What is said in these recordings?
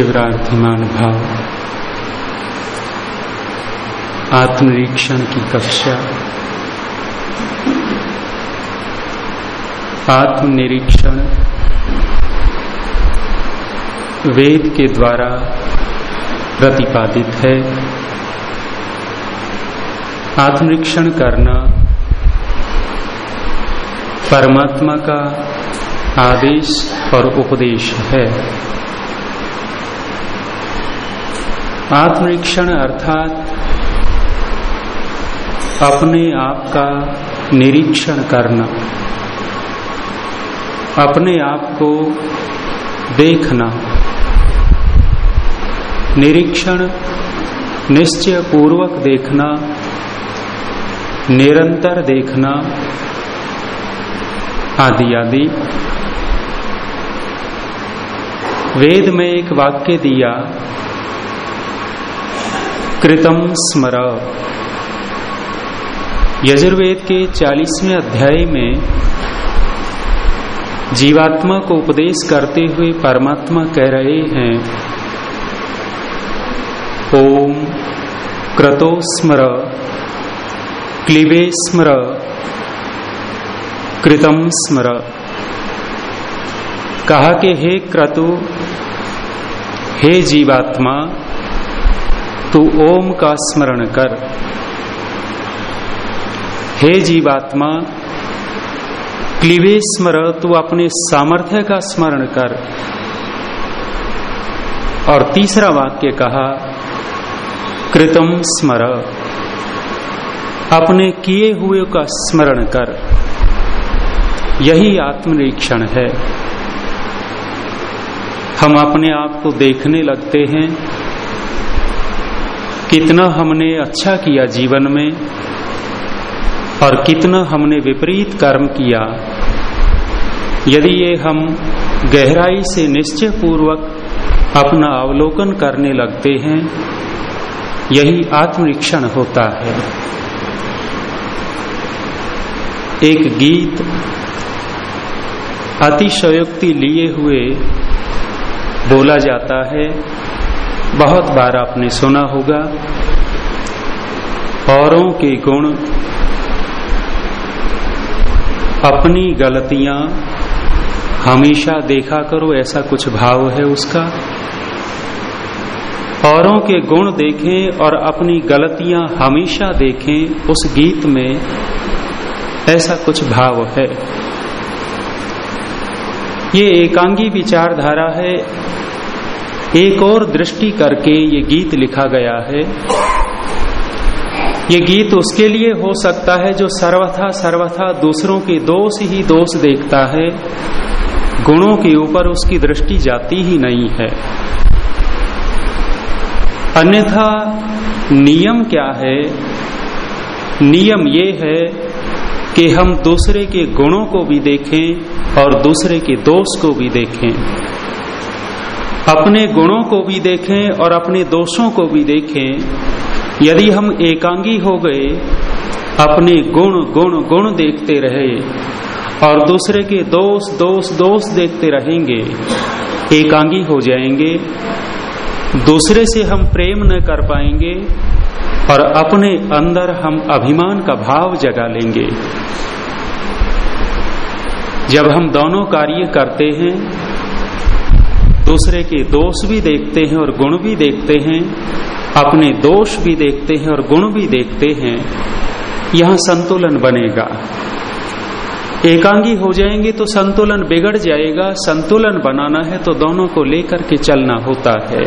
शिवरार्थिमान भाव। आत्मनिरीक्षण की कक्षा। आत्मनिरीक्षण। वेद के द्वारा प्रतिपादित है। आत्मनिरीक्षण करना परमात्मा का आदेश और उपदेश है। आत्मनिरीक्षण अर्थात अपने आप का निरीक्षण करना, अपने आप को देखना, निरीक्षण निश्चय पूर्वक देखना, निरंतर देखना आदि आदि। वेद में एक वाक्य दिया कृतम स्मर। यजुर्वेद के चालीसवें अध्याय में जीवात्मा को उपदेश करते हुए परमात्मा कह रहे हैं, ओम क्रतो स्मर क्लिबे स्मर, कृतम स्मर। कहा कि हे क्रतु, हे जीवात्मा तू ओम का स्मरण कर। हे जीवात्मा क्लिवे स्मर तू अपने सामर्थ्य का स्मरण कर। और तीसरा वाक्य कहा, कृतम स्मर। अपने किए हुए का स्मरण कर। यही आत्मनिरीक्षण है। हम अपने आप को देखने लगते हैं। कितना हमने अच्छा किया जीवन में और कितना हमने विपरीत कर्म किया। यदि ये हम गहराई से निश्चय पूर्वक अपना अवलोकन करने लगते हैं, यही आत्मरीक्षण होता है। एक गीत अतिशयोक्ति लिए हुए बोला जाता है बहुत बार आपने सुना होगा, औरों के गुण अपनी गलतियाँ हमेशा देखा करो, ऐसा कुछ भाव है उसका? औरों के गुण देखें और अपनी गलतियाँ हमेशा देखें, उस गीत में ऐसा कुछ भाव है। ये एकांगी विचारधारा है एक और दृष्टि करके ये गीत लिखा गया है। ये गीत उसके लिए हो सकता है जो सर्वथा सर्वथा दूसरों के दोष ही दोष देखता है। गुणों के ऊपर उसकी दृष्टि जाती ही नहीं है। अन्यथा नियम क्या है? नियम ये है कि हम दूसरे के गुणों को भी देखें और दूसरे के दोष को भी देखें। अपने गुणों को भी देखें और अपने दोषों को भी देखें। यदि हम एकांगी हो गए, अपने गुण गुण गुण देखते रहे और दूसरे के दोष दोष दोष देखते रहेंगे, एकांगी हो जाएँगे। दूसरे से हम प्रेम न कर पाएँगे और अपने अंदर हम अभिमान का भाव जगा लेंगे। जब हम दोनों कार्य करते हैं दूसरे के दोष भी देखते हैं और गुण भी देखते हैं, अपने दोष भी देखते हैं और गुण भी देखते हैं, यहाँ संतुलन बनेगा। एकांगी हो जाएँगे तो संतुलन बिगड़ जाएगा, संतुलन बनाना है तो दोनों को लेकर के चलना होता है।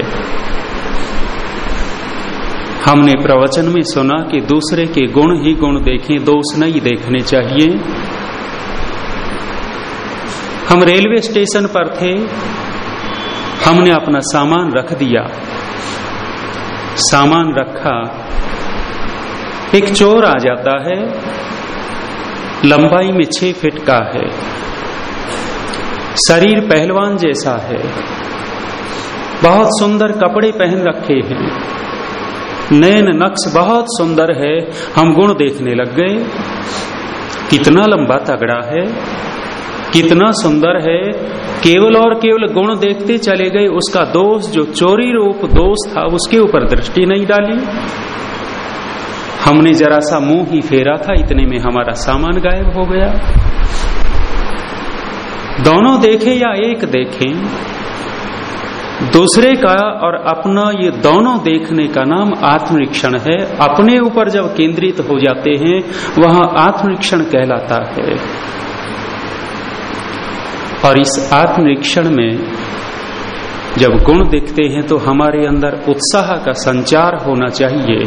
हमने प्रवचन में सुना कि दूसरे के गुण ही गुण देखें, दोष नहीं देखने चाहिए। हम रेलवे स्टेशन पर थे हमने अपना सामान रख दिया। सामान रखा। एक चोर आ जाता है। लंबाई में छह फीट का है। शरीर पहलवान जैसा है। बहुत सुंदर कपड़े पहन रखे हैं। नैन नक्श बहुत सुंदर है। हम गुण देखने लग गए। कितना लंबा तगड़ा है। कितना सुंदर है। केवल और केवल गुण देखते चले गए, उसका दोष, जो चोरी रूप दोष था, उसके ऊपर दृष्टि नहीं डाली। हमने जरा सा मुँह ही फेरा था, इतने में हमारा सामान गायब हो गया। दोनों देखे या एक देखें, दूसरे का और अपना ये दोनों देखने का नाम आत्मरीक्षण है। अपने ऊपर जब केंद्रित हो जाते हैं, वहाँ आत्मरीक्षण कहलाता है। और इस आत्मरीक्षण में जब गुण दिखते हैं तो हमारे अंदर उत्साह का संचार होना चाहिए।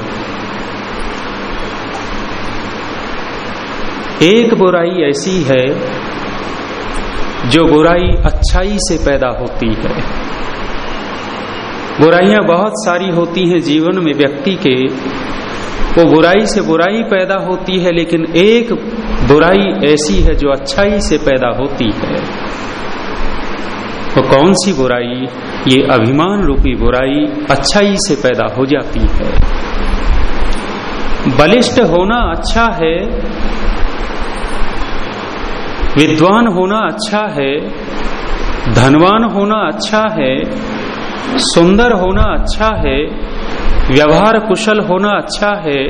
एक बुराई ऐसी है जो बुराई अच्छाई से पैदा होती है। बुराइयाँ बहुत सारी होती हैं जीवन में व्यक्ति के। वो बुराई से बुराई पैदा होती है लेकिन एक बुराई ऐसी है जो अच्छाई से पैदा होती है। वो तो कौन सी बुराई? ये अभिमान रूपी बुराई अच्छाई से पैदा हो जाती है। बलिष्ठ होना अच्छा है, विद्वान होना अच्छा है, धनवान होना अच्छा है, सुंदर होना अच्छा है, व्यवहार कुशल होना अच्छा है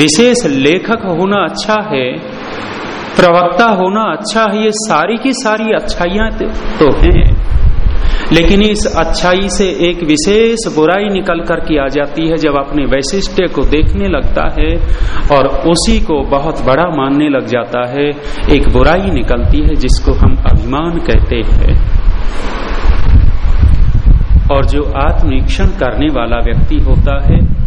विशेष लेखक होना अच्छा है, प्रवक्ता होना अच्छा है, ये सारी की सारी अच्छाइयाँ तो हैं। लेकिन इस अच्छाई से एक विशेष बुराई निकल कर के आ जाती है जब अपने वैशिष्ट्य को देखने लगता है और उसी को बहुत बड़ा मानने लग जाता है। एक बुराई निकलती है जिसको हम अभिमान कहते हैं। और जो आत्मनिरीक्षण करने वाला व्यक्ति होता है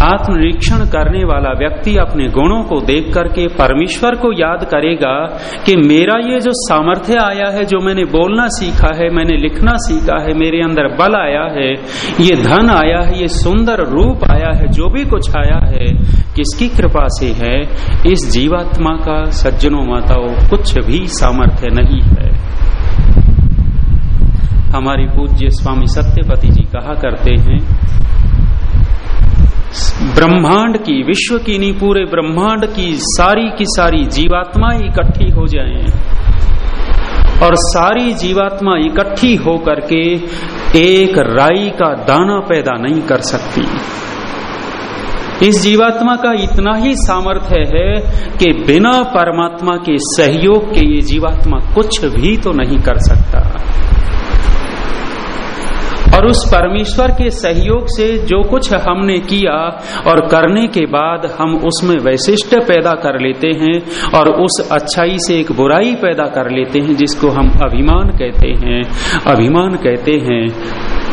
आत्मनिरीक्षण करने वाला व्यक्ति अपने गुणों को देख करके परमेश्वर को याद करेगा कि मेरा ये जो सामर्थ्य आया है, जो मैंने बोलना सीखा है, मैंने लिखना सीखा है, मेरे अंदर बल आया है, ये धन आया है, ये सुंदर रूप आया है, जो भी कुछ आया है, किसकी कृपा से है? इस जीवात्मा का, सज्जनों माताओं, कुछ भी सामर्थ्य नहीं है। हमारी पूज्य स्वामी सत्यपति जी कहा करते हैं ब्रह्मांड की, विश्व की नहीं, पूरे ब्रह्मांड की सारी की सारी जीवात्मा इकट्ठी हो जाएँ। और सारी जीवात्मा इकट्ठी हो करके एक राई का दाना पैदा नहीं कर सकती। इस जीवात्मा का इतना ही सामर्थ्य है कि बिना परमात्मा के सहयोग के ये जीवात्मा कुछ भी तो नहीं कर सकता। और उस परमेश्वर के सहयोग से जो कुछ हमने किया और करने के बाद हम उसमें वैशिष्ट पैदा कर लेते हैं और उस अच्छाई से एक बुराई पैदा कर लेते हैं, जिसको हम अभिमान कहते हैं। अभिमान कहते हैं,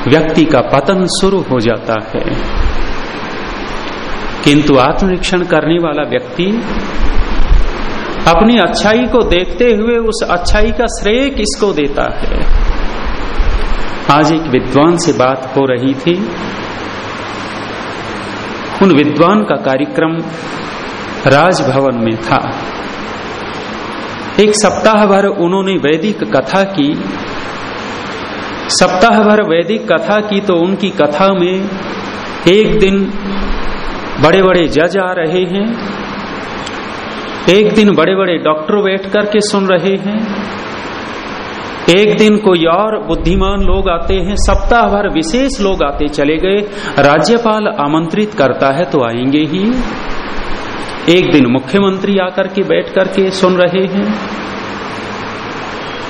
व्यक्ति का पतन शुरू हो जाता है। किंतु आत्मनिरीक्षण करने वाला व्यक्ति अपनी अच्छाई को देखते हुए उस अच्छाई का श्रेय किसको देता है? आज एक विद्वान से बात हो रही थी। उन विद्वान का कार्यक्रम राजभवन में था। एक सप्ताह भर उन्होंने वैदिक कथा की। सप्ताह भर वैदिक कथा की तो उनकी कथा में एक दिन बड़े बड़े जज आ रहे हैं। एक दिन बड़े बड़े डॉक्टर बैठ करके सुन रहे हैं। एक दिन कोई और बुद्धिमान लोग आते हैं, सप्ताह भर विशेष लोग आते चले गए। राज्यपाल आमंत्रित करता है तो आएँगे ही। एक दिन मुख्यमंत्री आकर के बैठ करके सुन रहे हैं।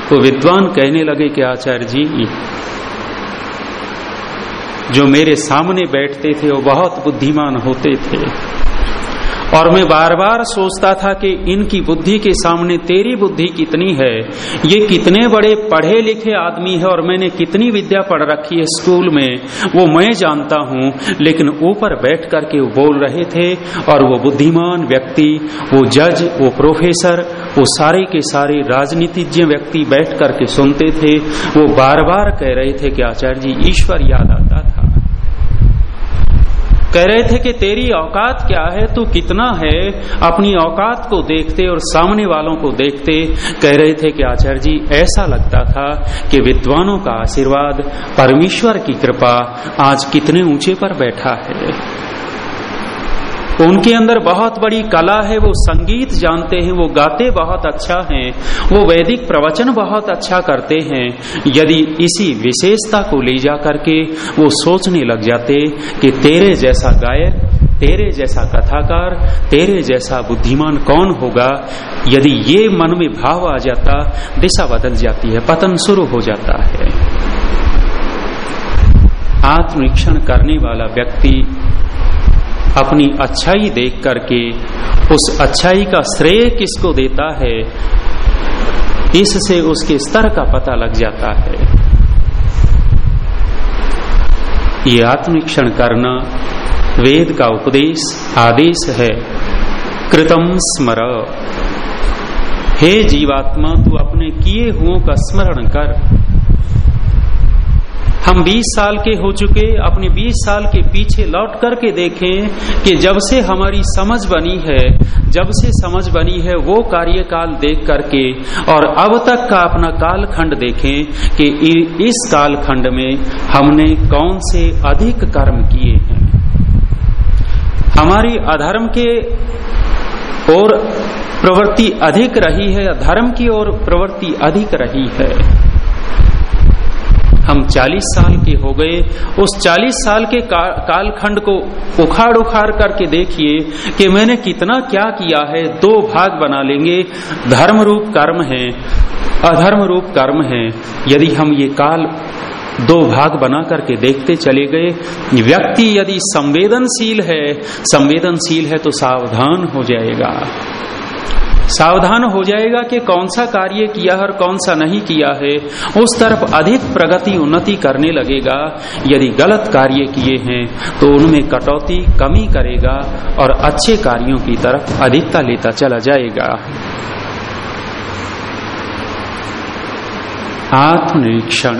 तो विद्वान कहने लगे कि आचार्य जी, जो मेरे सामने बैठते थे, वो बहुत बुद्धिमान होते थे। और मैं बार बार सोचता था कि इनकी बुद्धि के सामने तेरी बुद्धि कितनी है? ये कितने बड़े पढ़े लिखे आदमी है और मैंने कितनी विद्या पढ़ रखी है स्कूल में। वो मैं जानता हूँ, लेकिन ऊपर बैठ करके वो बोल रहे थे और वो बुद्धिमान व्यक्ति, वो जज, वो प्रोफेसर, वो सारे के सारे राजनीतिज्ञ व्यक्ति बैठ करके सुनते थे। वो बार बार कह रहे थे कि आचार्य जी, ईश्वर याद आता था। कह रहे थे कि तेरी औकात क्या है? तू कितना है? अपनी औकात को देखते और सामने वालों को देखते कह रहे थे कि आचार्य जी, ऐसा लगता था कि विद्वानों का आशीर्वाद परमेश्वर की कृपा आज कितने ऊँचे पर बैठा है। उनके अंदर बहुत बड़ी कला है, वो संगीत जानते हैं, वो गाते बहुत अच्छा हैं, वो वैदिक प्रवचन बहुत अच्छा करते हैं। यदि इसी विशेषता को ले जा करके वो सोचने लग जाते कि तेरे जैसा गायक, तेरे जैसा कथाकार, तेरे जैसा बुद्धिमान कौन होगा, यदि ये मन में भाव आ जाता, दिशा बदल जाती है, पतन शुरू हो जाता है। आत्मरीक्षण करने वाला व्यक्ति अपनी अच्छाई देख करके, उस अच्छाई का श्रेय किसको देता है, इससे उसके स्तर का पता लग जाता है। ये आत्मनिक्षण करना वेद का उपदेश, आदेश है। कृतम स्मर। हे जीवात्मा, तू अपने किए हुओं का स्मरण कर। हम 20 साल के हो चुके, अपने 20 साल के पीछे लौट करके देखें कि जब से हमारी समझ बनी है, जब से समझ बनी है वो कार्यकाल देख करके और अब तक का अपना कालखंड देखें कि इस कालखंड में हमने कौन से अधिक कर्म किए हैं। हमारी अधर्म के और प्रवृत्ति अधिक रही है, धर्म की ओर प्रवृत्ति अधिक रही है। हम 40 साल के हो गए। उस 40 साल के का, कालखंड को उखाड़ उखाड़ करके देखिए कि मैंने कितना क्या किया है दो भाग बना लेंगे। धर्म रूप कर्म है अधर्म रूप कर्म है। यदि हम ये काल दो भाग बना करके देखते चले गए व्यक्ति यदि संवेदनशील है संवेदनशील है तो सावधान हो जाएगा। सावधान हो जाएगा कि कौन सा कार्य किया है और कौन सा नहीं किया है। उस तरफ़ अधिक प्रगति उन्नति करने लगेगा। यदि गलत कार्य किए हैं तो उनमें कटौती कमी करेगा और अच्छे कार्यों की तरफ़ अधिकता लेता चला जाएगा। आत्मनिरीक्षण।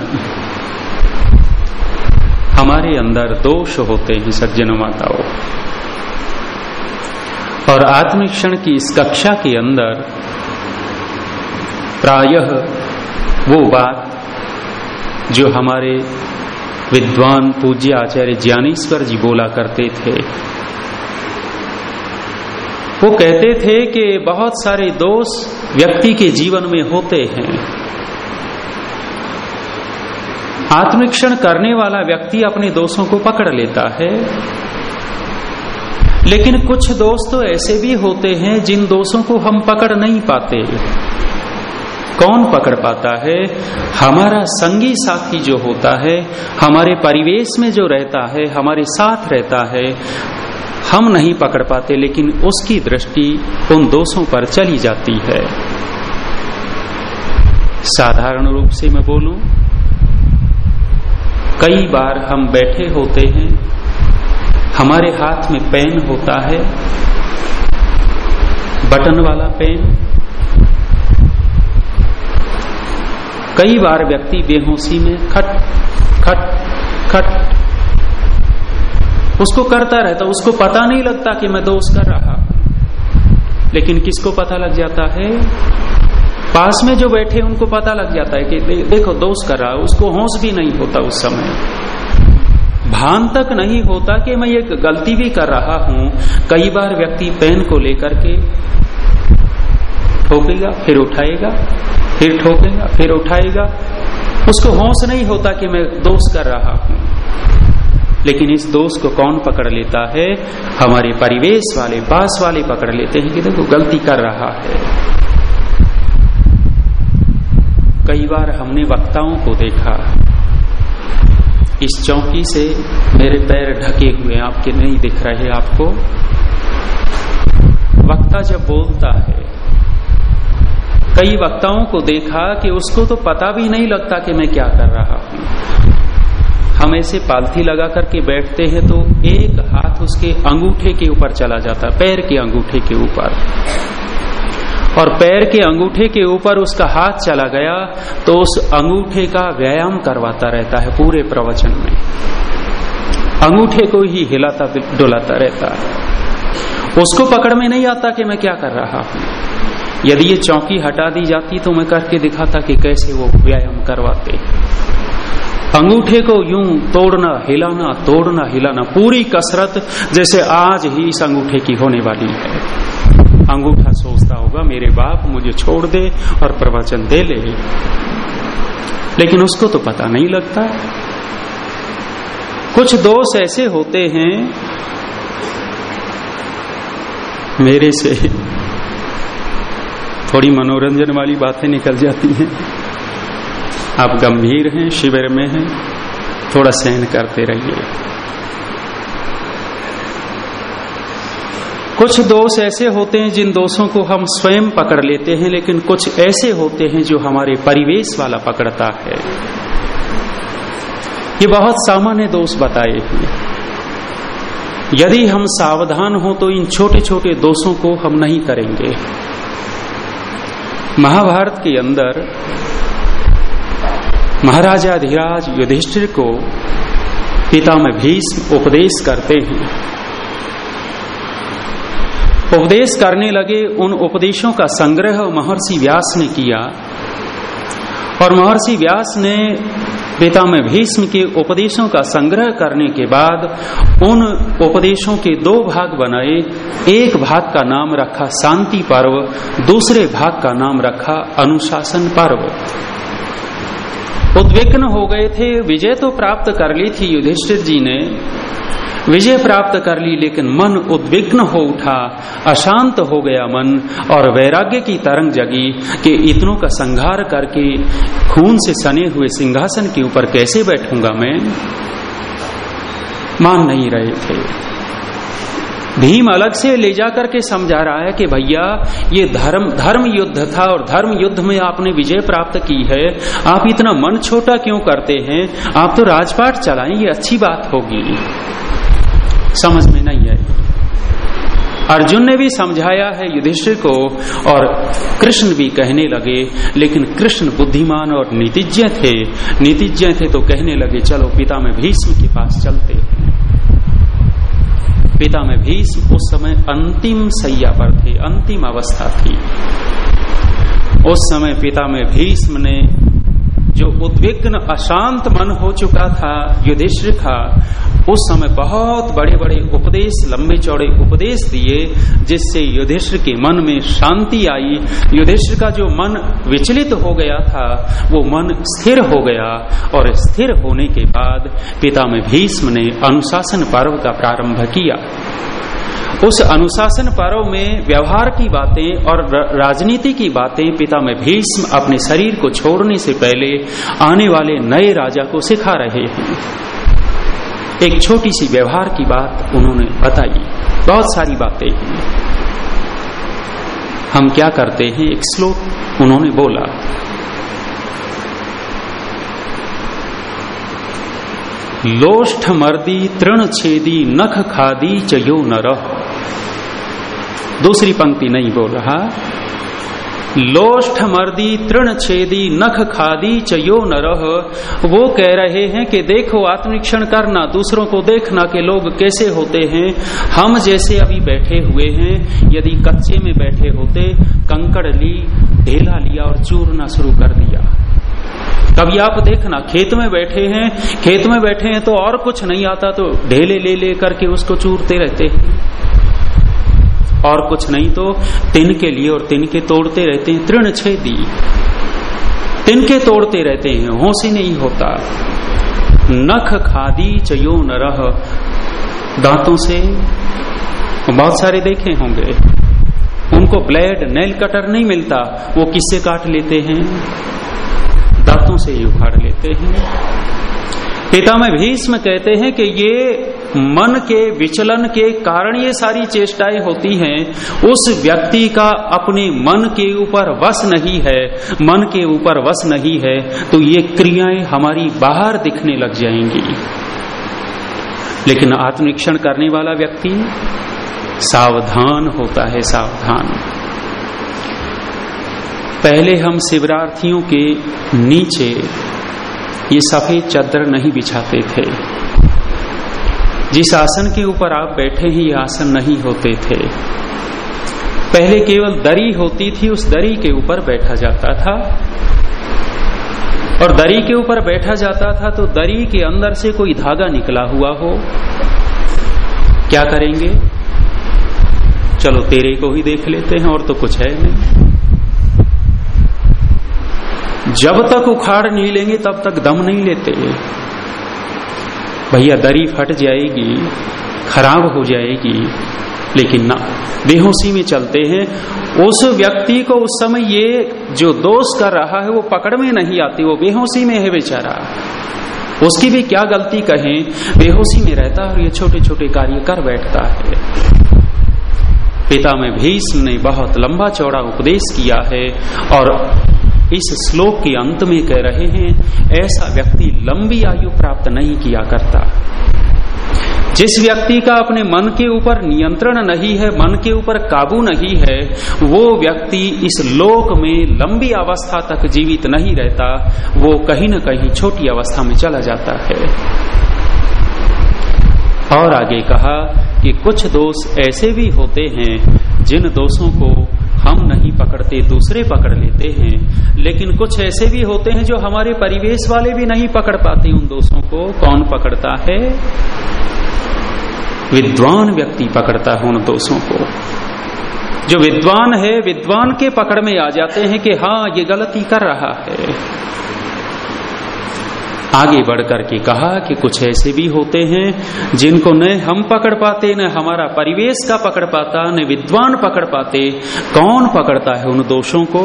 हमारे अंदर दोष होते हैं, सज्जन, माताओं। और आत्मिक्षण की इस कक्षा के अंदर प्रायः वो बात जो हमारे विद्वान पूज्य आचार्य ज्ञानेश्वर जी बोला करते थे। वो कहते थे कि बहुत सारे दोष व्यक्ति के जीवन में होते हैं। आत्मिक्षण करने वाला व्यक्ति अपने दोषों को पकड़ लेता है। लेकिन कुछ दोस्त तो ऐसे भी होते हैं जिन दोषों को हम पकड़ नहीं पाते। कौन पकड़ पाता है? हमारा संगी साथी जो होता है, हमारे परिवेश में जो रहता है, हमारे साथ रहता है, हम नहीं पकड़ पाते, लेकिन उसकी दृष्टि उन दोषों पर चली जाती है। साधारण रूप से मैं बोलूँ, कई बार हम बैठे होते हैं हमारे हाथ में पेन होता है, बटन वाला पेन। कई बार व्यक्ति बेहोशी में खट खट खट। उसको करता रहता, उसको पता नहीं लगता कि मैं दोष कर रहा। लेकिन किसको पता लग जाता है? पास में जो बैठे उनको पता लग जाता है कि देखो, दोष कर रहा है उसको होश भी नहीं होता उस समय। भान तक नहीं होता कि मैं ये गलती भी कर रहा हूँ। कई बार व्यक्ति पेन को लेकर के ठोकेगा, फिर उठाएगा, फिर ठोकेगा, फिर उठाएगा। उसको होश नहीं होता कि मैं दोष कर रहा हूँ। लेकिन इस दोष को कौन पकड़ लेता है? हमारे परिवेश वाले, पास वाले पकड़ लेते हैं कि देखो, गलती कर रहा है। कई बार हमने वक्ताओं को देखा इस चौकी से मेरे पैर ढके हुए आपके नहीं दिख रहे आपको? वक्ता जब बोलता है, कई वक्ताओं को देखा कि उसको तो पता भी नहीं लगता कि मैं क्या कर रहा हूँ। हम ऐसे पालथी लगा करके बैठते हैं तो एक हाथ उसके अंगूठे के ऊपर चला जाता, पैर के अंगूठे के ऊपर। और पैर के अंगूठे के ऊपर उसका हाथ चला गया तो उस अंगूठे का व्यायाम करवाता रहता है पूरे प्रवचन में। अंगूठे को ही हिलाता, डुलाता रहता है। उसको पकड़ में नहीं आता कि मैं क्या कर रहा हूँ। यदि ये चौकी हटा दी जाती तो मैं करके दिखाता कि कैसे वो व्यायाम करवाते। अंगूठे को यूँ तोड़ना, हिलाना तोड़ना, हिलाना पूरी कसरत जैसे आज ही इस अंगूठे की होने वाली है। अंगूठा सोचता होगा, मेरे बाप, मुझे छोड़ दे और प्रवचन दे ले। लेकिन उसको तो पता नहीं लगता। कुछ दोष ऐसे होते हैं, मेरे से थोड़ी मनोरंजन वाली बातें निकल जाती हैं। आप गंभीर हैं, शिविर में हैं, थोड़ा सहन करते रहिए। कुछ दोष ऐसे होते हैं जिन दोषों को हम स्वयं पकड़ लेते हैं, लेकिन कुछ ऐसे होते हैं जो हमारे परिवेश वाला पकड़ता है। ये बहुत सामान्य दोष बताए हैं। यदि हम सावधान हो तो इन छोटे छोटे दोषों को हम नहीं करेंगे। महाभारत के अंदर महाराजा धीराज युधिष्ठिर को पिता में भीष्म उपदेश करते हैं। उपदेश करने लगे उन उपदेशों का संग्रह महर्षि व्यास ने किया। और महर्षि व्यास ने पिता में भीष्म के उपदेशों का संग्रह करने के बाद उन उपदेशों के दो भाग बनाए। एक भाग का नाम रखा शांति पर्व, दूसरे भाग का नाम रखा अनुशासन पर्व। उद्विग्न हो गए थे, विजय तो प्राप्त कर ली थी युधिष्ठिर जी ने। विजय प्राप्त कर ली, लेकिन मन उद्विग्न हो उठा, अशांत हो गया मन, और वैराग्य की तरंग जगी कि इतनों का संघार करके खून से सने हुए सिंहासन के ऊपर कैसे बैठूँगा मैं? मान नहीं रहे थे। भीम अलग से ले जाकर के समझा रहा है कि भैया, ये धर्म धर्म युद्ध था और धर्म युद्ध में आपने विजय प्राप्त की है। आप इतना मन छोटा क्यों करते हैं? आप तो राजपाट चलाएँ, ये अच्छी बात होगी। समझ में नहीं आई। अर्जुन ने भी समझाया है युधिष्ठिर को, और कृष्ण भी कहने लगे, लेकिन कृष्ण बुद्धिमान और नीतिज्ञ थे। नीतिज्ञ थे तो कहने लगे, चलो पिता में भीष्म के पास चलते पिता में भीष्म उस समय अंतिम सैया पर थे, अंतिम अवस्था थी। उस समय पिता में भीष्म ने जो उद्विग्न, अशांत मन हो चुका था, युधिष्ठिर का उस समय बहुत बड़े बड़े उपदेश, लंबे चौड़े उपदेश दिए, जिससे युधिष्ठिर के मन में शांति आई। युधिष्ठिर का जो मन विचलित हो गया था, वो मन स्थिर हो गया और स्थिर होने के बाद पिता में भीष्म ने अनुशासन पर्व का प्रारंभ किया। उस अनुशासन पर्व में व्यवहार की बातें और राजनीति की बातें पिता में भीष्म अपने शरीर को छोड़ने से पहले आने वाले नए राजा को सिखा रहे हैं। एक छोटी सी व्यवहार की बात उन्होंने बताई। बहुत सारी बातें हैं हम क्या करते हैं? एक श्लोक उन्होंने बोला। लोष्ठ मर्दी तृण छेदी नख खादी चयो न रह दूसरी पंक्ति नहीं बोल रहा। लोष्ठ मर्दी तृण छेदी नख खादी चयो न रह वो कह रहे हैं कि देखो आत्मनिरीक्षण करना, दूसरों को देखना कि लोग कैसे होते हैं। हम जैसे अभी बैठे हुए हैं, यदि कच्चे में बैठे होते, कंकड़ ली, ढेला लिया और चूरना शुरू कर दिया। कभी आप देखना, खेत में बैठे हैं, खेत में बैठे हैं तो और कुछ नहीं आता तो ढेले ले ले करके उसको चूरते रहते हैं। और कुछ नहीं तो तिन के लिए और तिन के तोड़ते रहते हैं, तृण छेदी। तिनके तोड़ते रहते हैं होश ही नहीं होता। नख खादी चयो न रह दांतों से बहुत सारे देखे होंगे। उनको ब्लेड, नेल कटर नहीं मिलता, वो किससे काट लेते हैं? दांतों से ही उखाड़ लेते हैं। पिता में भीष्म कहते हैं कि ये मन के विचलन के कारण ये सारी चेष्टाएँ होती हैं। उस व्यक्ति का अपने मन के ऊपर वश नहीं है, मन के ऊपर वश नहीं है तो ये क्रियाएँ हमारी बाहर दिखने लग जाएँगी। लेकिन आत्मनिरीक्षण करने वाला व्यक्ति सावधान होता है, सावधान। पहले हम शिवरार्थियों के नीचे ये सफ़ेद चादर नहीं बिछाते थे। जिस आसन के ऊपर आप बैठे हैं ये आसन नहीं होते थे। पहले केवल दरी होती थी, उस दरी के ऊपर बैठा जाता था। और दरी के ऊपर बैठा जाता था तो दरी के अंदर से कोई धागा निकला हुआ हो। क्या करेंगे? चलो तेरे को ही देख लेते हैं और तो कुछ है नहीं। जब तक उखाड़ नहीं लेंगे, तब तक दम नहीं लेते भैया, दरी फट जाएगी, खराब हो जाएगी, लेकिन ना, बेहोशी में चलते हैं। उस व्यक्ति को उस समय ये जो दोष कर रहा है, वो पकड़ में नहीं आती, वो बेहोशी में है बेचारा। उसकी भी क्या गलती कहें? बेहोशी में रहता है और ये छोटे छोटे कार्य कर बैठता है। पिता में भीष्म ने बहुत लंबा चौड़ा उपदेश किया है और इस श्लोक के अंत में कह रहे हैं, ऐसा व्यक्ति लंबी आयु प्राप्त नहीं किया करता। जिस व्यक्ति का अपने मन के ऊपर नियंत्रण नहीं है, मन के ऊपर काबू नहीं है, वो व्यक्ति इस लोक में लंबी अवस्था तक जीवित नहीं रहता, वो कहीं न कहीं छोटी अवस्था में चला जाता है। और आगे कहा कि कुछ दोष ऐसे भी होते हैं जिन दोषों को हम नहीं पकड़ते, दूसरे पकड़ लेते हैं। लेकिन कुछ ऐसे भी होते हैं जो हमारे परिवेश वाले भी नहीं पकड़ पाते उन दोषों को। कौन पकड़ता है? विद्वान व्यक्ति पकड़ता है उन दोषों को। जो विद्वान है, विद्वान के पकड़ में आ जाते हैं कि हाँ ये गलती कर रहा है। आगे बढ़कर के कहा कि कुछ ऐसे भी होते हैं जिनको न हम पकड़ पाते, न हमारा परिवेश का पकड़ पाता, न विद्वान पकड़ पाते। कौन पकड़ता है उन दोषों को?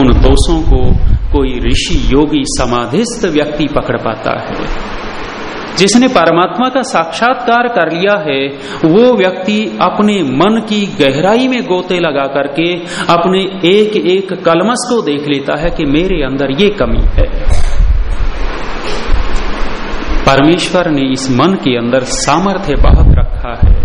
उन दोषों को कोई ऋषि योगी समाधिस्थ व्यक्ति पकड़ पाता है। जिसने परमात्मा का साक्षात्कार कर लिया है, वो व्यक्ति अपने मन की गहराई में गोते लगा करके अपने एक एक कलमस को देख लेता है कि मेरे अंदर ये कमी है। परमेश्वर ने इस मन के अंदर सामर्थ्य बहुत रखा है।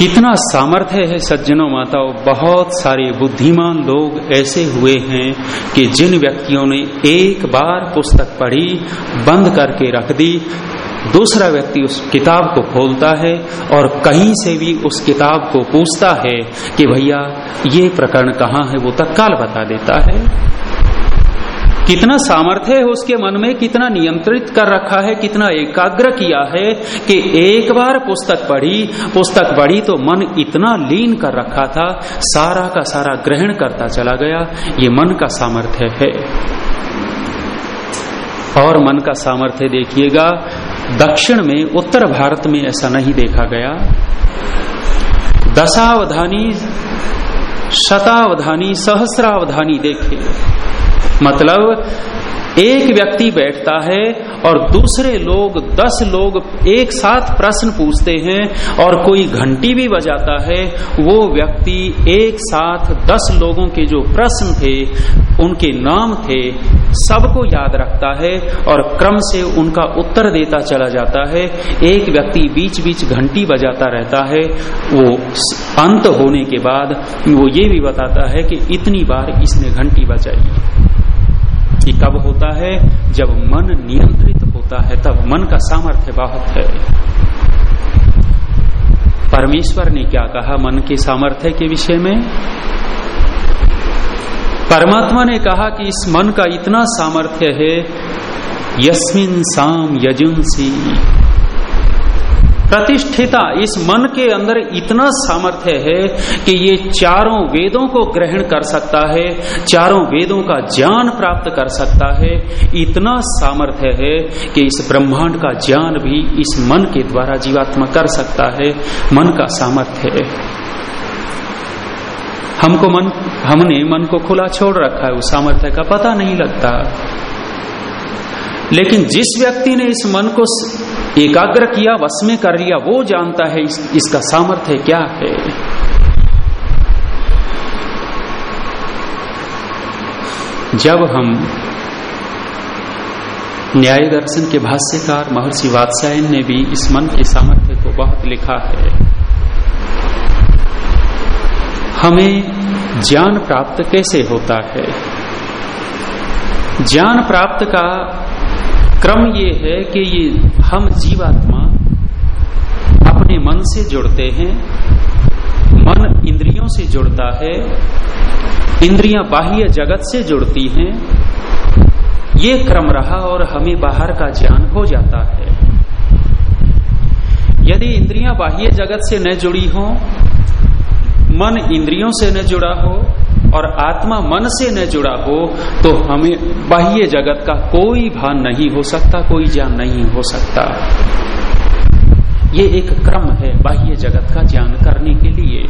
कितना सामर्थ्य है सज्जनों माताओं, बहुत सारे बुद्धिमान लोग ऐसे हुए हैं कि जिन व्यक्तियों ने एक बार पुस्तक पढ़ी, बंद करके रख दी, दूसरा व्यक्ति उस किताब को खोलता है और कहीं से भी उस किताब को पूछता है कि भैया, ये प्रकरण कहाँ है, वो तत्काल बता देता है। कितना सामर्थ्य है उसके मन में, कितना नियंत्रित कर रखा है, कितना एकाग्र किया है कि एक बार पुस्तक पढ़ी पुस्तक पढ़ी तो मन इतना लीन कर रखा था, सारा का सारा ग्रहण करता चला गया। ये मन का सामर्थ्य है। और मन का सामर्थ्य देखिएगा, दक्षिण में, उत्तर भारत में ऐसा नहीं देखा गया। दशावधानी, शतावधानी, सहस्रावधानी देखे मतलब एक व्यक्ति बैठता है और दूसरे लोग, दस लोग एक साथ प्रश्न पूछते हैं और कोई घंटी भी बजाता है, वो व्यक्ति एक साथ दस लोगों के जो प्रश्न थे, उनके नाम थे, सबको याद रखता है और क्रम से उनका उत्तर देता चला जाता है। एक व्यक्ति बीच बीच घंटी बजाता रहता है। वो अंत होने के बाद वो ये भी बताता है कि इतनी बार इसने घंटी बजाई। ये कब होता है? जब मन नियंत्रित होता है, तब मन का सामर्थ्य बहुत है। परमेश्वर ने क्या कहा मन के सामर्थ्य के विषय में? परमात्मा ने कहा कि इस मन का इतना सामर्थ्य है, यस्मिन साम यजुंसी प्रतिष्ठिता, इस मन के अंदर इतना सामर्थ्य है कि ये चारों वेदों को ग्रहण कर सकता है, चारों वेदों का ज्ञान प्राप्त कर सकता है। इतना सामर्थ्य है कि इस ब्रह्मांड का ज्ञान भी इस मन के द्वारा जीवात्मा कर सकता है। मन का सामर्थ्य है। हमको मन, हमने मन को खुला छोड़ रखा है, उस सामर्थ्य का पता नहीं लगता। लेकिन जिस व्यक्ति ने इस मन को एकाग्र किया वश में कर लिया वो जानता है इस, इसका सामर्थ्य क्या है। जब हम न्याय दर्शन के भाष्यकार महर्षि वात्सायन ने भी इस मन के सामर्थ्य को बहुत लिखा है हमें ज्ञान प्राप्त कैसे होता है? ज्ञान प्राप्त का क्रम ये है कि ये हम जीवात्मा अपने मन से जुड़ते हैं, मन इंद्रियों से जुड़ता है, इंद्रियाँ बाह्य जगत से जुड़ती हैं। ये क्रम रहा और हमें बाहर का ज्ञान हो जाता है। यदि इंद्रियाँ बाह्य जगत से न जुड़ी हो, मन इंद्रियों से न जुड़ा हो और आत्मा मन से न जुड़ा हो तो हमें बाह्य जगत का कोई भान नहीं हो सकता, कोई ज्ञान नहीं हो सकता। ये एक क्रम है बाह्य जगत का ज्ञान करने के लिए।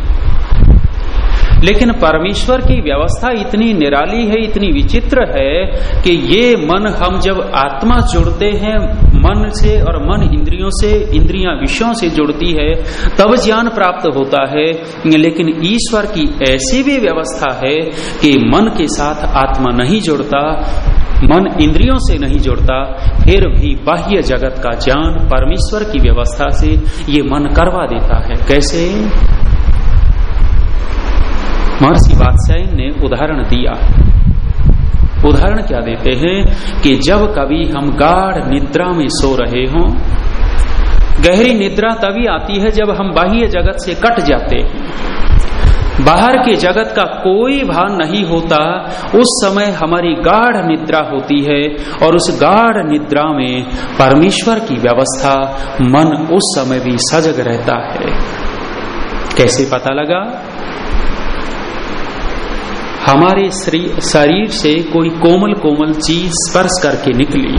लेकिन परमेश्वर की व्यवस्था इतनी निराली है, इतनी विचित्र है कि ये मन हम जब आत्मा जुड़ते हैं मन से और मन इंद्रियों से, इंद्रियाँ विषयों से जुड़ती है, तब ज्ञान प्राप्त होता है। लेकिन ईश्वर की ऐसी भी व्यवस्था है कि मन के साथ आत्मा नहीं जुड़ता, मन इंद्रियों से नहीं जुड़ता, फिर भी बाह्य जगत का ज्ञान परमेश्वर की व्यवस्था से ये मन करवा देता है। कैसे? महर्षि बादशाह ने उदाहरण दिया। उदाहरण क्या देते हैं कि जब कभी हम गाढ़ निद्रा में सो रहे हों, गहरी निद्रा तभी आती है जब हम बाह्य जगत से कट जाते हैं। बाहर के जगत का कोई भान नहीं होता, उस समय हमारी गाढ़ निद्रा होती है और उस गाढ़ निद्रा में परमेश्वर की व्यवस्था मन उस समय भी सजग रहता है। कैसे पता लगा? हमारे शरीर से कोई कोमल कोमल चीज़ स्पर्श करके निकली।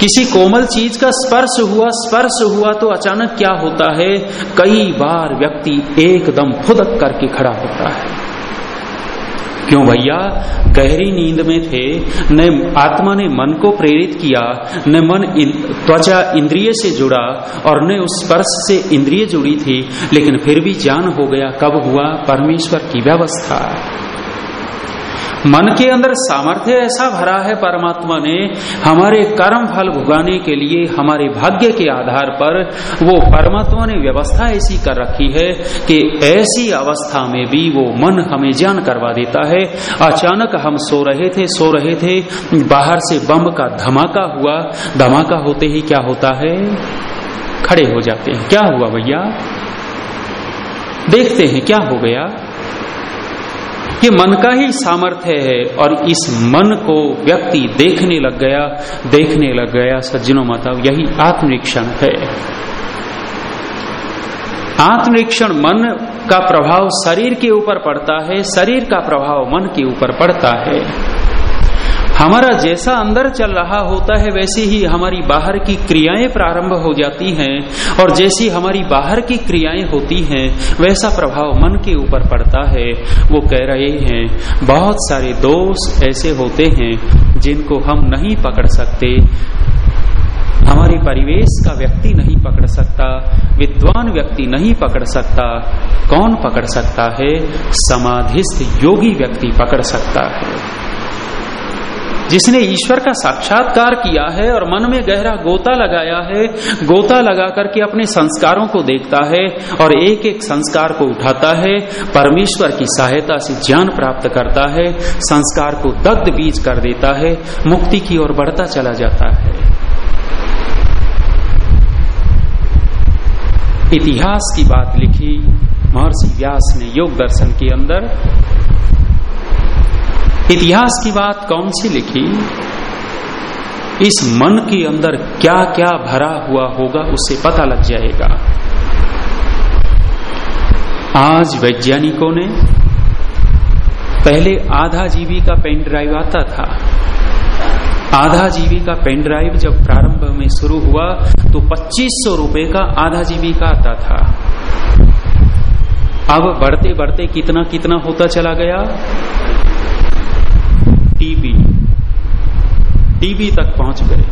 किसी कोमल चीज़ का स्पर्श हुआ स्पर्श हुआ तो अचानक क्या होता है? कई बार व्यक्ति एकदम फुदक करके खड़ा होता है। क्यों भैया? गहरी नींद में थे, न आत्मा ने मन को प्रेरित किया, न मन त्वचा इंद्रिय से जुड़ा, और न उस स्पर्श से इंद्रिय जुड़ी थी, लेकिन फिर भी ज्ञान हो गया, कब हुआ परमेश्वर की व्यवस्था। मन के अंदर सामर्थ्य ऐसा भरा है परमात्मा ने, हमारे कर्म फल भुगाने के लिए, हमारे भाग्य के आधार पर, वो परमात्मा ने व्यवस्था ऐसी कर रखी है कि ऐसी अवस्था में भी वो मन हमें ज्ञान करवा देता है। अचानक हम सो रहे थे, सो रहे थे, बाहर से बम का धमाका हुआ। धमाका होते ही क्या होता है? खड़े हो जाते हैं। क्या हुआ भैया? देखते हैं, क्या हो गया? ये मन का ही सामर्थ्य है और इस मन को व्यक्ति देखने लग गया, देखने लग गया, सज्जनों माता, यही आत्मनिरीक्षण है। आत्मनिरीक्षण मन का प्रभाव शरीर के ऊपर पड़ता है, शरीर का प्रभाव मन के ऊपर पड़ता है। हमारा जैसा अंदर चल रहा होता है, वैसी ही हमारी बाहर की क्रियाएँ प्रारंभ हो जाती हैं। और जैसी हमारी बाहर की क्रियाएँ होती हैं, वैसा प्रभाव मन के ऊपर पड़ता है। वो कह रहे हैं, बहुत सारे दोष ऐसे होते हैं, जिनको हम नहीं पकड़ सकते। हमारे परिवेश का व्यक्ति नहीं पकड़ सकता, विद्वान व्यक्ति नहीं पकड़ सकता। कौन पकड़ सकता है? समाधिस्थ योगी व्यक्ति पकड़ सकता है। जिसने ईश्वर का साक्षात्कार किया है और मन में गहरा गोता लगाया है, गोता लगा करके अपने संस्कारों को देखता है और एक एक संस्कार को उठाता है, परमेश्वर की सहायता से ज्ञान प्राप्त करता है, संस्कार को दग्ध बीज कर देता है, मुक्ति की ओर बढ़ता चला जाता है। इतिहास की बात लिखी, महर्षि व्यास ने योग दर्शन के अंदर इतिहास की बात कौन सी लिखी? इस मन के अंदर क्या क्या भरा हुआ होगा, उससे पता लग जाएगा। आज वैज्ञानिकों ने पहले आधा जीबी का पेन ड्राइव आता था। आधा जीबी का पेन ड्राइव जब प्रारंभ में शुरू हुआ तो पच्चीस सौ रुपए का आधा जीबी का आता था। अब बढ़ते बढ़ते कितना कितना होता चला गया? टीबी टीबी तक पहुँच गए।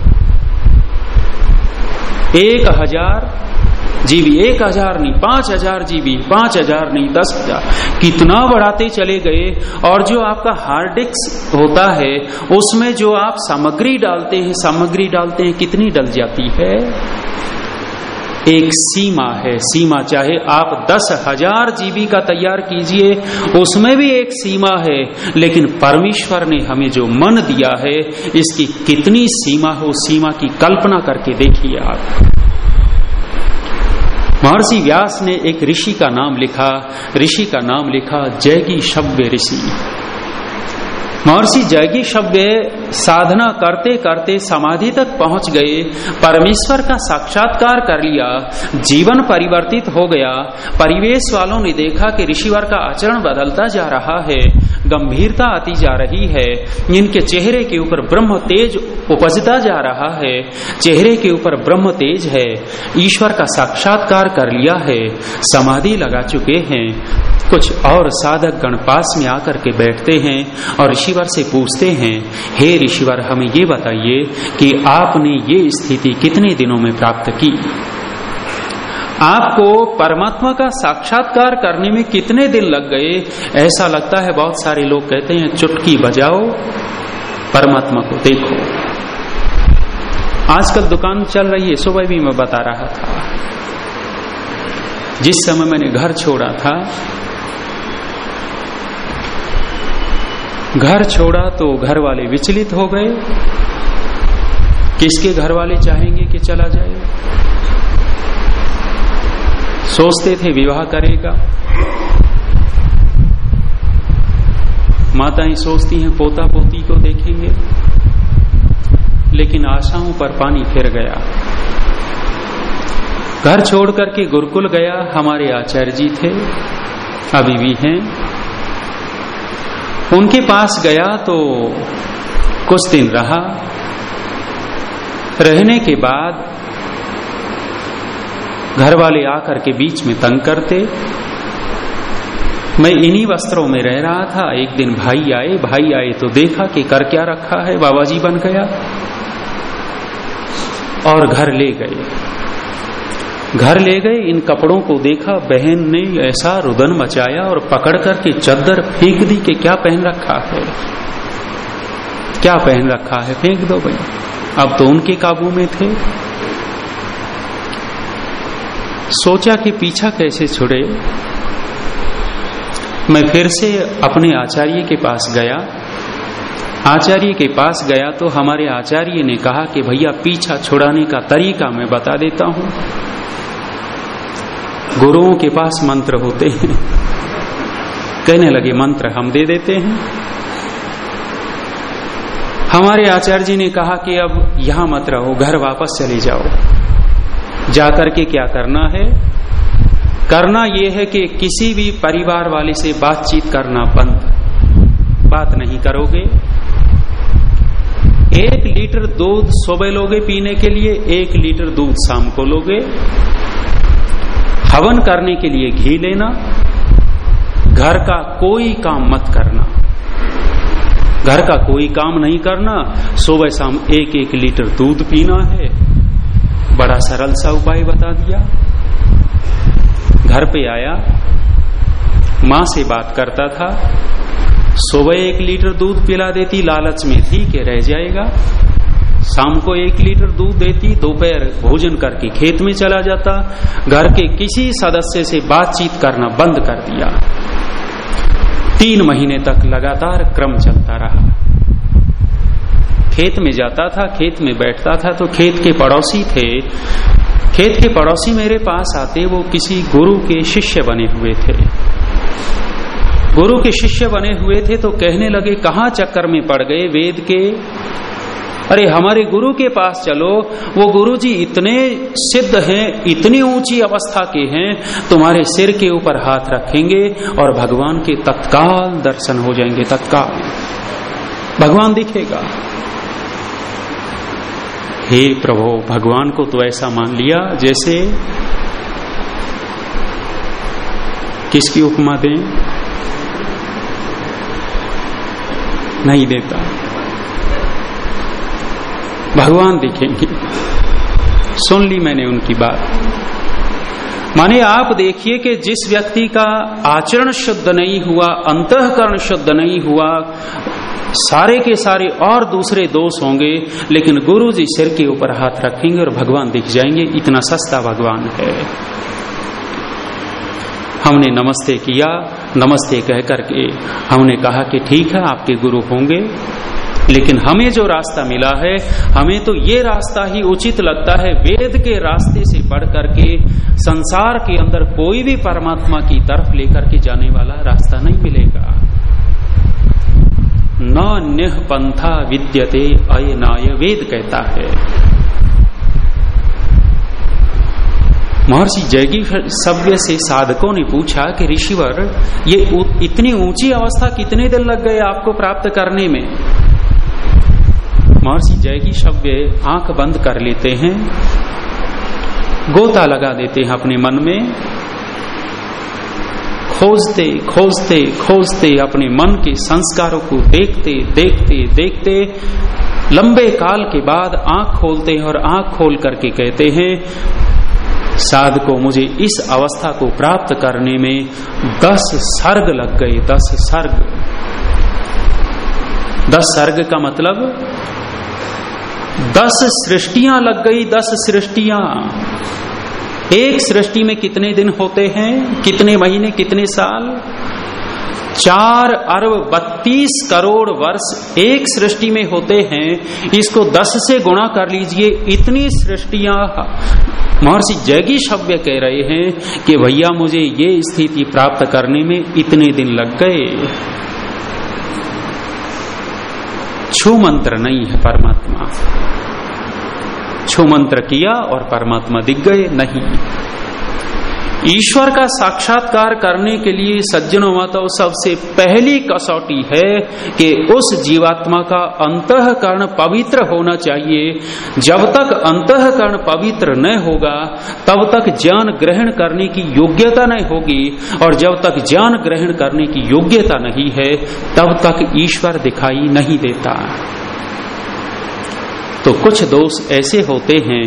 एक हज़ार जीबी, एक हज़ार नहीं, पाँच हज़ार जीबी, पाँच हज़ार नहीं, दस हज़ार। कितना बढ़ाते चले गए, और जो आपका हार्ड डिस्क होता है, उसमें जो आप सामग्री डालते हैं, सामग्री डालते हैं, कितनी डल जाती है? एक सीमा है, सीमा चाहे आप दस हज़ार जीबी का तैयार कीजिए, उसमें भी एक सीमा है, लेकिन परमेश्वर ने हमें जो मन दिया है, इसकी कितनी सीमा हो, सीमा की कल्पना करके देखिए आप। महर्षि व्यास ने एक ऋषि का नाम लिखा, ऋषि का नाम लिखा जैगी शब्द ऋषि। महर्षि जैगी शब्द साधना करते करते समाधि तक पहुँच गए। परमेश्वर का साक्षात्कार कर लिया। जीवन परिवर्तित हो गया। परिवेश वालों ने देखा कि ऋषिवर का आचरण बदलता जा रहा है। गंभीरता आती जा रही है। इनके चेहरे के ऊपर ब्रह्म तेज उपजता जा रहा है। चेहरे के ऊपर ब्रह्म तेज है। ईश्वर का साक्षात्कार कर लिया है। समाधि लगा चुके हैं। कुछ और साधक गण पास में आकर के बैठते हैं और ऋषिवर से पूछते हैं, हे ऋषिवर, हमें ये बताइए कि आपने ये स्थिति कितने दिनों में प्राप्त की? आपको परमात्मा का साक्षात्कार करने में कितने दिन लग गए? ऐसा लगता है बहुत सारे लोग कहते हैं, चुटकी बजाओ, परमात्मा को देखो। आजकल दुकान चल रही है, सुबह भी मैं बता रहा था। जिस समय मैंने घर छोड़ा था, घर छोड़ा तो घर वाले विचलित हो गए। किसके घर वाले चाहेंगे कि चला जाए? सोचते थे विवाह करेगा। माताएँ सोचती हैं पोता पोती को देखेंगे। लेकिन आशाओं पर पानी फिर गया। घर छोड़ करके गुरुकुल गया, हमारे आचार्य जी थे, अभी भी हैं। उनके पास गया तो कुछ दिन रहा। रहने के बाद घर वाले आकर के बीच में तंग करते। मैं इन्हीं वस्त्रों में रह रहा था। एक दिन भाई आए भाई आए तो देखा कि कर क्या रखा है बाबा जी बन गया। और घर ले गए। घर ले गए, इन कपड़ों को देखा, बहन ने ऐसा रुदन मचाया और पकड़ करके चद्दर फेंक दी कि क्या पहन रखा है। क्या पहन रखा है, फेंक दो भाई। अब तो उनके काबू में थे। सोचा कि पीछा कैसे छुड़े। मैं फिर से अपने आचार्य के पास गया। आचार्य के पास गया तो हमारे आचार्य ने कहा कि भैया, पीछा छुड़ाने का तरीका मैं बता देता हूँ। गुरुओं के पास मंत्र होते हैं। कहने लगे, मंत्र हम दे देते हैं। हमारे आचार्य जी ने कहा कि अब यहाँ मत रहो, घर वापस चले जाओ। जाकर के क्या करना है? करना यह है कि किसी भी परिवार वाले से बातचीत करना बंद। बात नहीं करोगे। एक लीटर दूध सुबह लोगे पीने के लिए, एक लीटर दूध शाम को लोगे। हवन करने के लिए घी लेना। घर का कोई काम मत करना। घर का कोई काम नहीं करना। सुबह शाम एक एक लीटर दूध पीना है। बड़ा सरल सा उपाय बता दिया। घर पे आया, माँ से बात करता था, सुबह एक लीटर दूध पिला देती, लालच में थी कि रह जाएगा। शाम को एक लीटर दूध देती, दोपहर भोजन करके खेत में चला जाता। घर के किसी सदस्य से बातचीत करना बंद कर दिया। तीन महीने तक लगातार क्रम चलता रहा। खेत में जाता था, खेत में बैठता था तो खेत के पड़ोसी थे। खेत के पड़ोसी मेरे पास आते, वो किसी गुरु के शिष्य बने हुए थे। गुरु के शिष्य बने हुए थे तो कहने लगे, कहा चक्कर में पड़ गए वेद के? अरे, हमारे गुरु के पास चलो। वो गुरु जी इतने सिद्ध हैं, इतनी ऊँची अवस्था के हैं, तुम्हारे सिर के ऊपर हाथ रखेंगे और भगवान के तत्काल दर्शन हो जाएँगे, तत्काल। भगवान दिखेगा। हे प्रभु, भगवान को तो ऐसा मान लिया, जैसे किसकी उपमा दें? नहीं देता। भगवान दिखेंगे। सुन ली मैंने उनकी बात। माने आप देखिए कि जिस व्यक्ति का आचरण शुद्ध नहीं हुआ, अंतकरण शुद्ध नहीं हुआ सारे के सारे और दूसरे दोष होंगे, लेकिन गुरु जी सिर के ऊपर हाथ रखेंगे और भगवान दिख जाएँगे, इतना सस्ता भगवान है। हमने नमस्ते किया, नमस्ते कह करके हमने कहा कि ठीक है, आपके गुरु होंगे, लेकिन हमें जो रास्ता मिला है, हमें तो ये रास्ता ही उचित लगता है, वेद के रास्ते से बढ़ करके संसार के अंदर कोई भी परमात्मा की तरफ़ लेकर के जाने वाला रास्ता नहीं मिलेगा। न निह पंथा विद्यते, अयनाय वेद कहता है। महर्षि जैगी सभ्य से साधकों ने पूछा कि ऋषिवर, ये इतनी ऊँची अवस्था कितने दिन लग गए आपको प्राप्त करने में? महर्षि जैगी सभ्य आँख बंद कर लेते हैं, गोता लगा देते हैं अपने मन में खोजते खोजते खोजते अपने मन के संस्कारों को देखते देखते देखते, लंबे काल के बाद आँख खोलते हैं और आँख खोल करके कहते हैं साध को मुझे इस अवस्था को प्राप्त करने में दस सर्ग लग गए, दस सर्ग। दस सर्ग का मतलब दस सृष्टियाँ लग गई, दस सृष्टियाँ। एक सृष्टि में कितने दिन होते हैं, कितने महीने, कितने साल? चार अरब बत्तीस करोड़ वर्ष एक सृष्टि में होते हैं। इसको दस से गुणा कर लीजिए। इतनी सृष्टियाँ महर्षि जैगी शव्य कह रहे हैं कि भैया मुझे ये स्थिति प्राप्त करने में इतने दिन लग गए। छू मंत्र नहीं है परमात्मा। छू मंत्र किया और परमात्मा दिख गए, नहीं। ईश्वर का साक्षात्कार करने के लिए सज्जनों माताओं, सबसे पहली कसौटी है कि उस जीवात्मा का अंतकरण पवित्र होना चाहिए। जब तक अंतकरण पवित्र न होगा, तब तक ज्ञान ग्रहण करने की योग्यता नहीं होगी। और जब तक ज्ञान ग्रहण करने की योग्यता नहीं है, तब तक ईश्वर दिखाई नहीं देता। तो कुछ दोष ऐसे होते हैं,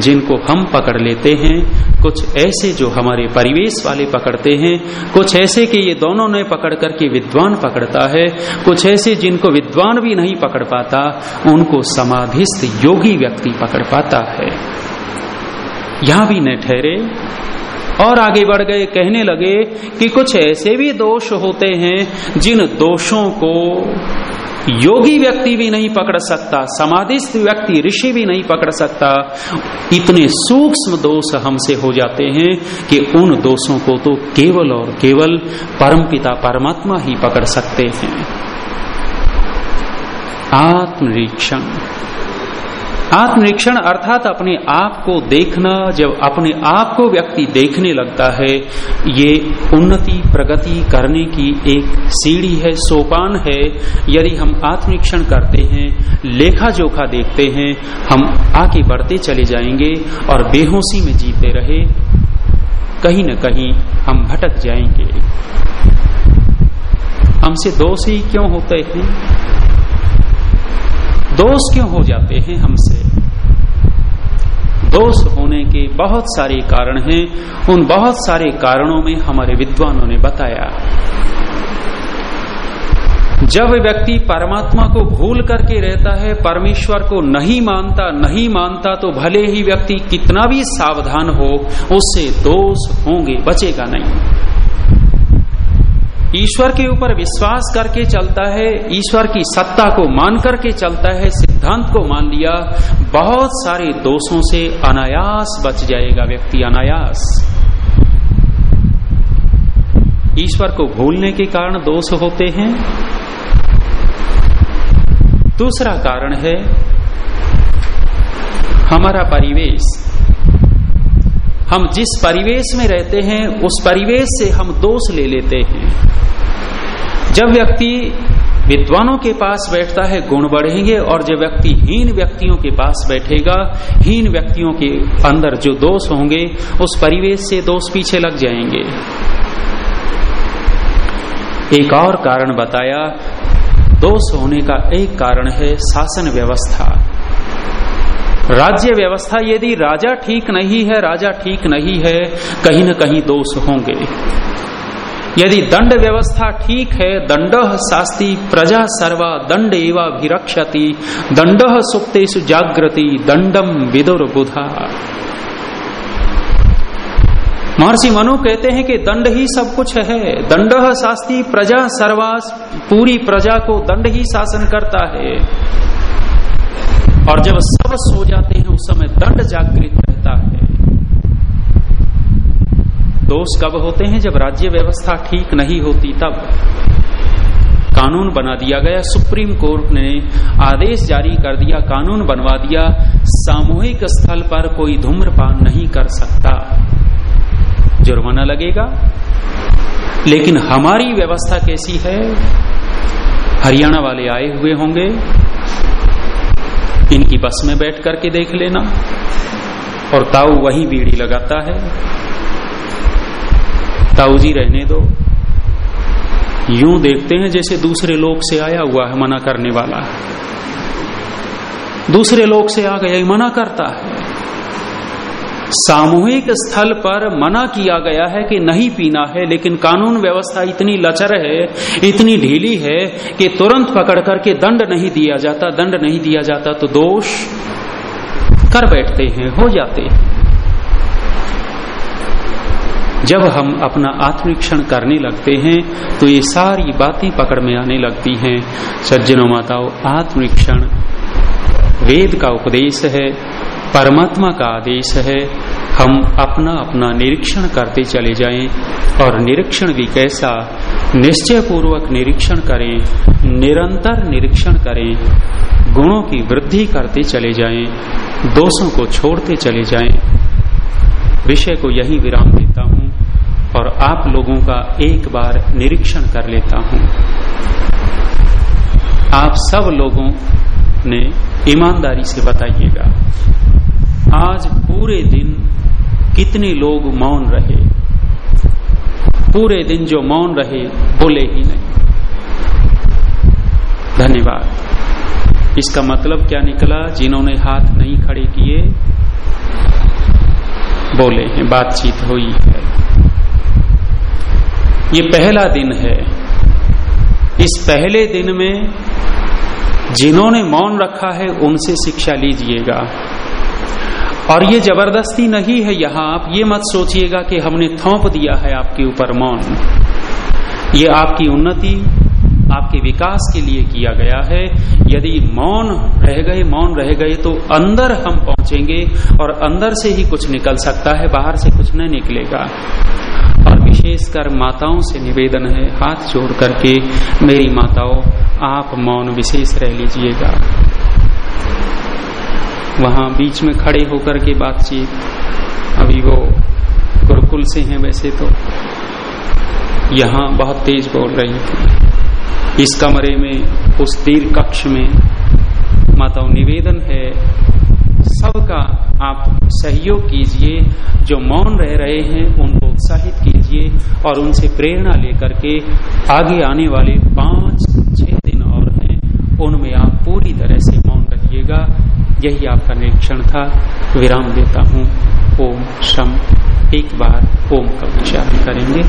जिनको हम पकड़ लेते हैं। कुछ ऐसे जो हमारे परिवेश वाले पकड़ते हैं। कुछ ऐसे कि ये दोनों ने पकड़ करके विद्वान पकड़ता है। कुछ ऐसे जिनको विद्वान भी नहीं पकड़ पाता, उनको समाधिस्थ योगी व्यक्ति पकड़ पाता है। यहाँ भी न ठहरे। और आगे बढ़ गए, कहने लगे कि कुछ ऐसे भी दोष होते हैं, जिन दोषों को योगी व्यक्ति भी नहीं पकड़ सकता, समाधिस्थ व्यक्ति, ऋषि भी नहीं पकड़ सकता। इतने सूक्ष्म दोष हमसे हो जाते हैं कि उन दोषों को तो केवल और केवल परमपिता परमात्मा ही पकड़ सकते हैं। आत्मनिरीक्षण आत्मनिरीक्षण अर्थात अपने आप को देखना, जब अपने आप को व्यक्ति देखने लगता है, ये उन्नति प्रगति करने की एक सीढ़ी है, सोपान है। यदि हम आत्मनिरीक्षण करते हैं लेखा जोखा देखते हैं, हम आगे बढ़ते चले जाएँगे और बेहोशी में जीते रहे, कहीं न कहीं हम भटक जाएँगे। हमसे दोष क्यों होते हैं? दोष क्यों हो जाते हैं हमसे? दोष होने के बहुत सारे कारण हैं। उन बहुत सारे कारणों में हमारे विद्वानों ने बताया। जब व्यक्ति परमात्मा को भूल करके रहता है, परमेश्वर को नहीं मानता नहीं मानता तो भले ही व्यक्ति कितना भी सावधान हो, उससे दोष होंगे, बचेगा नहीं। ईश्वर के ऊपर विश्वास करके चलता है, ईश्वर की सत्ता को मान करके चलता है, सिद्धांत को मान लिया, बहुत सारे दोषों से अनायास बच जाएगा व्यक्ति अनायास। ईश्वर को भूलने के कारण दोष होते हैं। दूसरा कारण है, हमारा परिवेश। हम जिस परिवेश में रहते हैं, उस परिवेश से हम दोष ले लेते हैं। जब व्यक्ति विद्वानों के पास बैठता है, गुण बढ़ेंगे और जब व्यक्ति हीन व्यक्तियों के पास बैठेगा, हीन व्यक्तियों के अंदर जो दोष होंगे, उस परिवेश से दोष पीछे लग जाएँगे। एक और कारण बताया, दोष होने का एक कारण है शासन व्यवस्था। राज्य व्यवस्था यदि राजा ठीक नहीं है, राजा ठीक नहीं है, कहीं न कहीं दोष होंगे। यदि दंड व्यवस्था ठीक है, दंड शास्ति प्रजा सर्वा दंड एवाभिरक्षति दंड सुप्तेषु जागृति दंडम विदुर बुधा महर्षि मनु कहते हैं कि दंड ही सब कुछ है। दंड शास्ति प्रजा सर्वास पूरी प्रजा को दंड ही शासन करता है। और जब सब सो जाते हैं, उस समय दंड जागृत रहता है। दोष कब होते हैं? जब राज्य व्यवस्था ठीक नहीं होती, तब। कानून बना दिया गया। सुप्रीम कोर्ट ने आदेश जारी कर दिया, कानून बनवा दिया। सामूहिक स्थल पर कोई धूम्रपान नहीं कर सकता। जुर्माना लगेगा। लेकिन हमारी व्यवस्था कैसी है? हरियाणा वाले आए हुए होंगे। इनकी बस में बैठ करके देख लेना। और ताऊ वही बीड़ी लगाता है। ताऊ जी रहने दो। यूँ देखते हैं जैसे दूसरे लोग से आया हुआ है, मना करने वाला दूसरे लोग से आ गया मना करता है। सामूहिक स्थल पर मना किया गया है कि नहीं पीना है, लेकिन कानून व्यवस्था इतनी लचर है, इतनी ढीली है कि तुरंत पकड़ करके दंड नहीं दिया जाता, दंड नहीं दिया जाता तो दोष कर बैठते हैं, हो जाते हैं। जब हम अपना आत्मरीक्षण करने लगते हैं तो ये सारी बातें पकड़ में आने लगती हैं। सज्जनों, माताओं आत्मरीक्षण वेद का उपदेश है। परमात्मा का आदेश है। हम अपना अपना निरीक्षण करते चले जाएँ और निरीक्षण भी कैसा? निश्चय पूर्वक निरीक्षण करें, निरंतर निरीक्षण करें, गुणों की वृद्धि करते चले जाएँ, दोषों को छोड़ते चले जाएँ। विषय को यही विराम देता हूँ और आप लोगों का एक बार निरीक्षण कर लेता हूँ। आप सब लोगों ने ईमानदारी से बताइएगा, आज पूरे दिन कितने लोग मौन रहे? पूरे दिन जो मौन रहे, बोले ही नहीं। धन्यवाद। इसका मतलब क्या निकला? जिन्होंने हाथ नहीं खड़े किए, बोले हैं, बातचीत हुई है। ये पहला दिन है। इस पहले दिन में जिन्होंने मौन रखा है, उनसे शिक्षा लीजिएगा। और ये ज़बरदस्ती नहीं है यहाँ, आप ये मत सोचिएगा कि हमने थोप दिया है आपके ऊपर मौन। ये आपकी उन्नति, आपके विकास के लिए किया गया है। यदि मौन रह गए, मौन रह गए तो अंदर हम पहुँचेंगे और अंदर से ही कुछ निकल सकता है, बाहर से कुछ नहीं निकलेगा। और विशेषकर माताओं से निवेदन है, हाथ जोड़ करके मेरी माताओं आप मौन विशेष रह लीजिएगा। वहाँ बीच में खड़े होकर के बातचीत। अभी वो गुरुकुल से हैं वैसे तो। यहाँ बहुत तेज बोल रही थी। इस कमरे में, उस तीर कक्ष में माताओं, निवेदन है, सबका आप सहयोग कीजिए। जो मौन रह रहे हैं, उनको उत्साहित कीजिए और उनसे प्रेरणा लेकर के आगे आने वाले पाँच, छह उनमें आप पूरी तरह से मौन रहिएगा। यही आपका निरीक्षण था। विराम देता हूँ। ओम शम एक बार ओम का उच्चारण करेंगे।